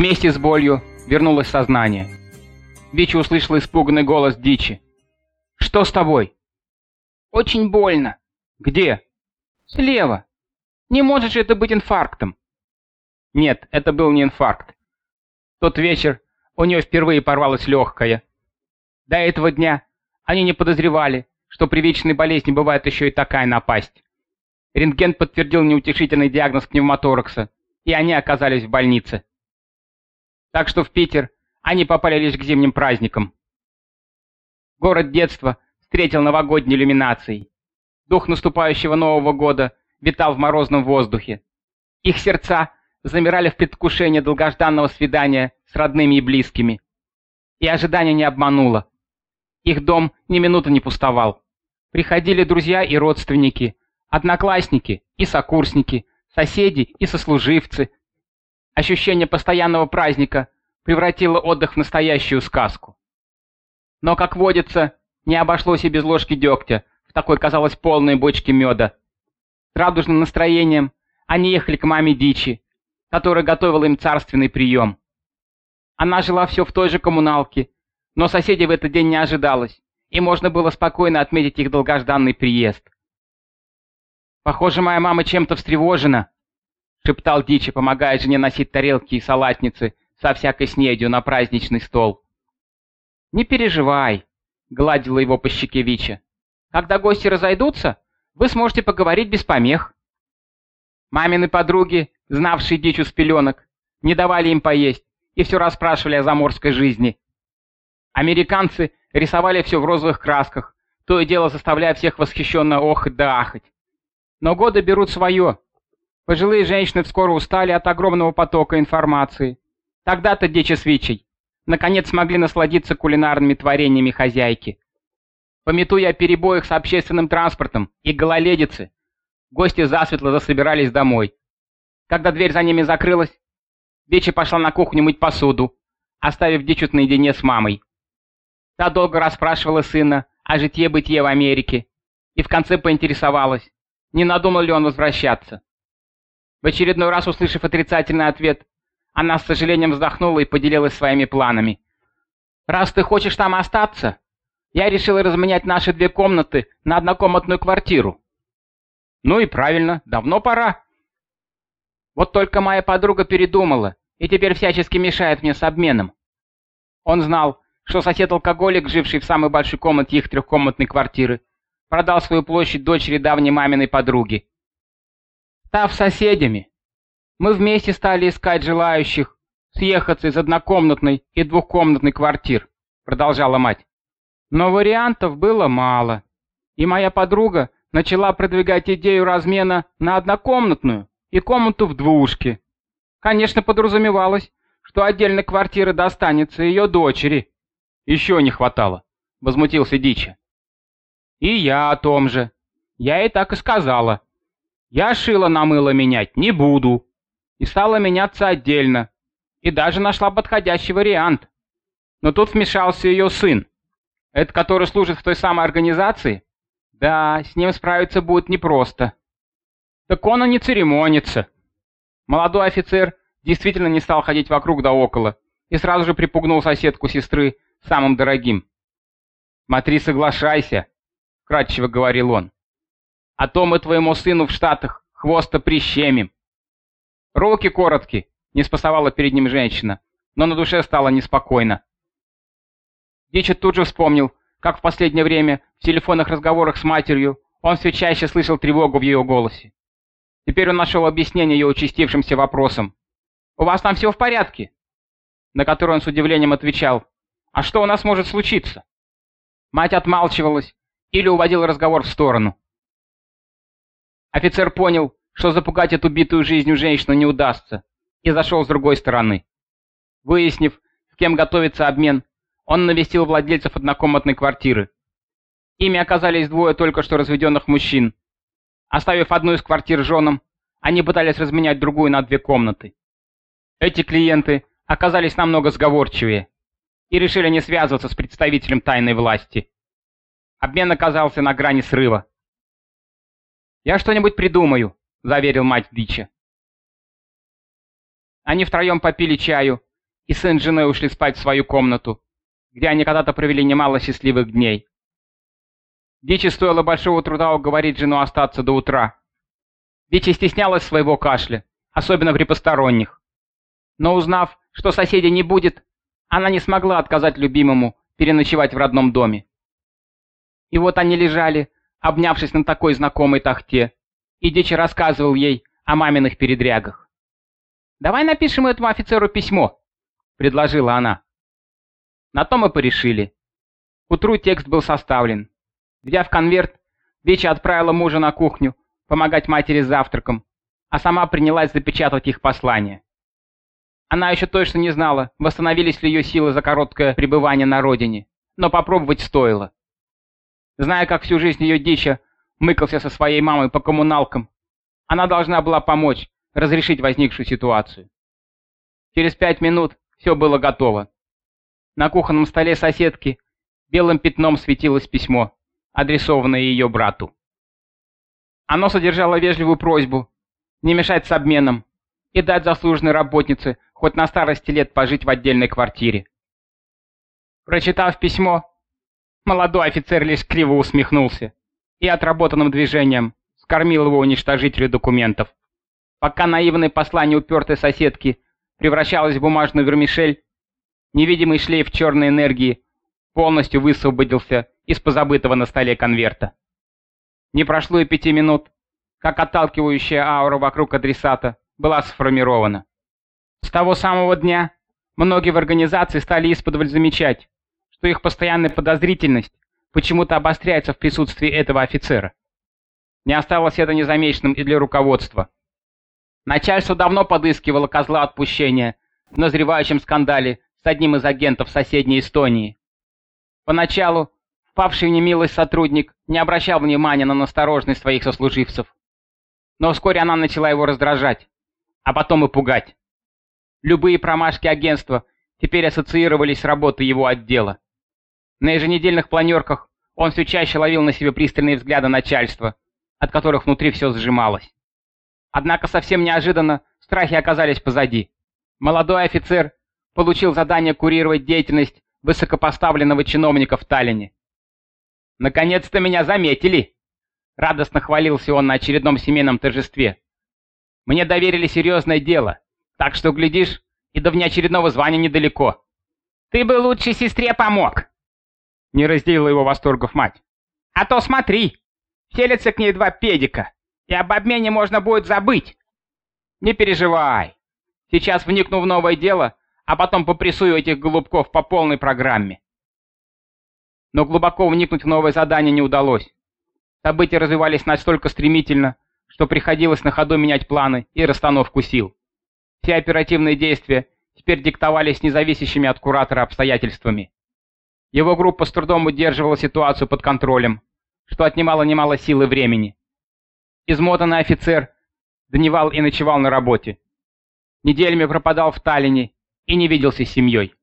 Вместе с болью вернулось сознание. Вичи услышала испуганный голос Дичи. «Что с тобой?» «Очень больно». «Где?» «Слева. Не может же это быть инфарктом?» Нет, это был не инфаркт. Тот вечер у нее впервые порвалось легкое. До этого дня они не подозревали, что при вечной болезни бывает еще и такая напасть. Рентген подтвердил неутешительный диагноз пневмоторакса, и они оказались в больнице. Так что в Питер они попали лишь к зимним праздникам. Город детства встретил новогодней иллюминацией. Дух наступающего Нового года витал в морозном воздухе. Их сердца замирали в предвкушении долгожданного свидания с родными и близкими. И ожидание не обмануло. Их дом ни минуты не пустовал. Приходили друзья и родственники, одноклассники и сокурсники, соседи и сослуживцы. Ощущение постоянного праздника превратило отдых в настоящую сказку. Но, как водится, не обошлось и без ложки дегтя в такой, казалось, полной бочке меда. С радужным настроением они ехали к маме Дичи, которая готовила им царственный прием. Она жила все в той же коммуналке, но соседей в этот день не ожидалось, и можно было спокойно отметить их долгожданный приезд. «Похоже, моя мама чем-то встревожена», — шептал Дичи, помогая жене носить тарелки и салатницы со всякой снедью на праздничный стол. «Не переживай», — гладила его по щеке Вича. «Когда гости разойдутся, вы сможете поговорить без помех». Мамины подруги, знавшие Дичу с пеленок, не давали им поесть и все расспрашивали о заморской жизни. Американцы рисовали все в розовых красках, то и дело заставляя всех восхищенно охать да ахать. Но годы берут свое. Пожилые женщины скоро устали от огромного потока информации. Тогда-то Дичи с наконец смогли насладиться кулинарными творениями хозяйки. Пометуя о перебоях с общественным транспортом и гололедице, гости засветло засобирались домой. Когда дверь за ними закрылась, Вечи пошла на кухню мыть посуду, оставив Дичут наедине с мамой. Та долго расспрашивала сына о житье-бытие в Америке и в конце поинтересовалась, не надумал ли он возвращаться. В очередной раз услышав отрицательный ответ, она с сожалением вздохнула и поделилась своими планами. «Раз ты хочешь там остаться, я решила разменять наши две комнаты на однокомнатную квартиру». «Ну и правильно, давно пора». «Вот только моя подруга передумала и теперь всячески мешает мне с обменом. Он знал, что сосед-алкоголик, живший в самой большой комнате их трехкомнатной квартиры, продал свою площадь дочери давней маминой подруги. Став соседями, мы вместе стали искать желающих съехаться из однокомнатной и двухкомнатной квартир, продолжала мать. Но вариантов было мало, и моя подруга начала продвигать идею размена на однокомнатную и комнату в двушке. Конечно, подразумевалось, что отдельно квартира достанется ее дочери. Еще не хватало, возмутился Дича. И я о том же. Я ей так и сказала. Я шила на мыло менять не буду. И стала меняться отдельно. И даже нашла подходящий вариант. Но тут вмешался ее сын. Это который служит в той самой организации? Да, с ним справиться будет непросто. Так он и не церемонится. Молодой офицер действительно не стал ходить вокруг да около и сразу же припугнул соседку сестры самым дорогим. «Смотри, соглашайся», — кратчево говорил он. «А то мы твоему сыну в Штатах хвоста прищемим». «Руки короткие», — не спасовала перед ним женщина, но на душе стало неспокойно. Дичи тут же вспомнил, как в последнее время в телефонных разговорах с матерью он все чаще слышал тревогу в ее голосе. Теперь он нашел объяснение ее участившимся вопросам. «У вас там все в порядке?» На который он с удивлением отвечал. «А что у нас может случиться?» Мать отмалчивалась или уводила разговор в сторону. Офицер понял, что запугать эту битую жизнью женщину не удастся, и зашел с другой стороны. Выяснив, с кем готовится обмен, он навестил владельцев однокомнатной квартиры. Ими оказались двое только что разведенных мужчин, Оставив одну из квартир женам, они пытались разменять другую на две комнаты. Эти клиенты оказались намного сговорчивее и решили не связываться с представителем тайной власти. Обмен оказался на грани срыва. «Я что-нибудь придумаю», — заверил мать Дича. Они втроем попили чаю и сын с женой ушли спать в свою комнату, где они когда-то провели немало счастливых дней. Дичи стоило большого труда уговорить жену остаться до утра. Дичи стеснялась своего кашля, особенно при посторонних. Но узнав, что соседей не будет, она не смогла отказать любимому переночевать в родном доме. И вот они лежали, обнявшись на такой знакомой тахте, и Дичи рассказывал ей о маминых передрягах. «Давай напишем этому офицеру письмо», — предложила она. На то мы порешили. Утру текст был составлен. Взяв конверт, Дичи отправила мужа на кухню помогать матери с завтраком, а сама принялась запечатывать их послание. Она еще точно не знала, восстановились ли ее силы за короткое пребывание на родине, но попробовать стоило. Зная, как всю жизнь ее Дича мыкался со своей мамой по коммуналкам, она должна была помочь разрешить возникшую ситуацию. Через пять минут все было готово. На кухонном столе соседки белым пятном светилось письмо адресованное ее брату. Оно содержало вежливую просьбу не мешать с обменом и дать заслуженной работнице хоть на старости лет пожить в отдельной квартире. Прочитав письмо, молодой офицер лишь криво усмехнулся и отработанным движением скормил его уничтожителю документов. Пока наивное послание упертой соседки превращалось в бумажную вермишель, невидимый шлейф черной энергии полностью высвободился из позабытого на столе конверта. Не прошло и пяти минут, как отталкивающая аура вокруг адресата была сформирована. С того самого дня многие в организации стали исподволь замечать, что их постоянная подозрительность почему-то обостряется в присутствии этого офицера. Не осталось это незамеченным и для руководства. Начальство давно подыскивало козла отпущения в назревающем скандале с одним из агентов соседней Эстонии. Поначалу Впавший в немилость сотрудник не обращал внимания на насторожность своих сослуживцев. Но вскоре она начала его раздражать, а потом и пугать. Любые промашки агентства теперь ассоциировались с работой его отдела. На еженедельных планерках он все чаще ловил на себе пристальные взгляды начальства, от которых внутри все сжималось. Однако совсем неожиданно страхи оказались позади. Молодой офицер получил задание курировать деятельность высокопоставленного чиновника в Таллине. Наконец-то меня заметили!» Радостно хвалился он на очередном семейном торжестве. «Мне доверили серьезное дело, так что, глядишь, и до внеочередного звания недалеко. Ты бы лучшей сестре помог!» Не разделила его восторгов мать. «А то смотри, селятся к ней два педика, и об обмене можно будет забыть!» «Не переживай, сейчас вникну в новое дело, а потом попрессую этих голубков по полной программе но глубоко вникнуть в новое задание не удалось. События развивались настолько стремительно, что приходилось на ходу менять планы и расстановку сил. Все оперативные действия теперь диктовались независящими от куратора обстоятельствами. Его группа с трудом удерживала ситуацию под контролем, что отнимало немало сил и времени. Измотанный офицер дневал и ночевал на работе. Неделями пропадал в Таллине и не виделся с семьей.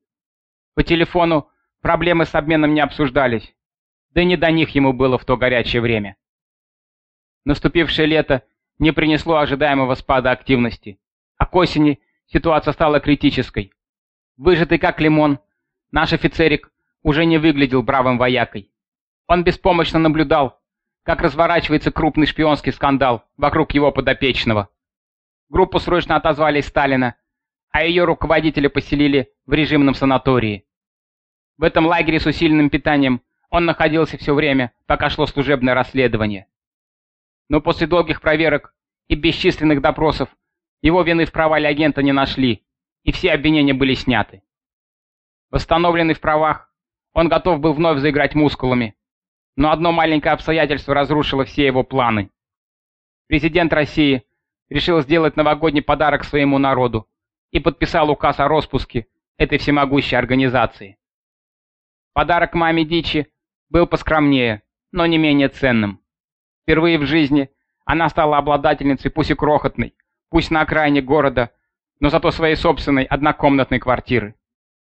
По телефону Проблемы с обменом не обсуждались, да не до них ему было в то горячее время. Наступившее лето не принесло ожидаемого спада активности, а к осени ситуация стала критической. Выжатый как лимон, наш офицерик уже не выглядел бравым воякой. Он беспомощно наблюдал, как разворачивается крупный шпионский скандал вокруг его подопечного. Группу срочно отозвали из Сталина, а ее руководителя поселили в режимном санатории. В этом лагере с усиленным питанием он находился все время, пока шло служебное расследование. Но после долгих проверок и бесчисленных допросов его вины в провале агента не нашли, и все обвинения были сняты. Восстановленный в правах, он готов был вновь заиграть мускулами, но одно маленькое обстоятельство разрушило все его планы. Президент России решил сделать новогодний подарок своему народу и подписал указ о распуске этой всемогущей организации. Подарок маме Дичи был поскромнее, но не менее ценным. Впервые в жизни она стала обладательницей пусть и крохотной, пусть на окраине города, но зато своей собственной однокомнатной квартиры.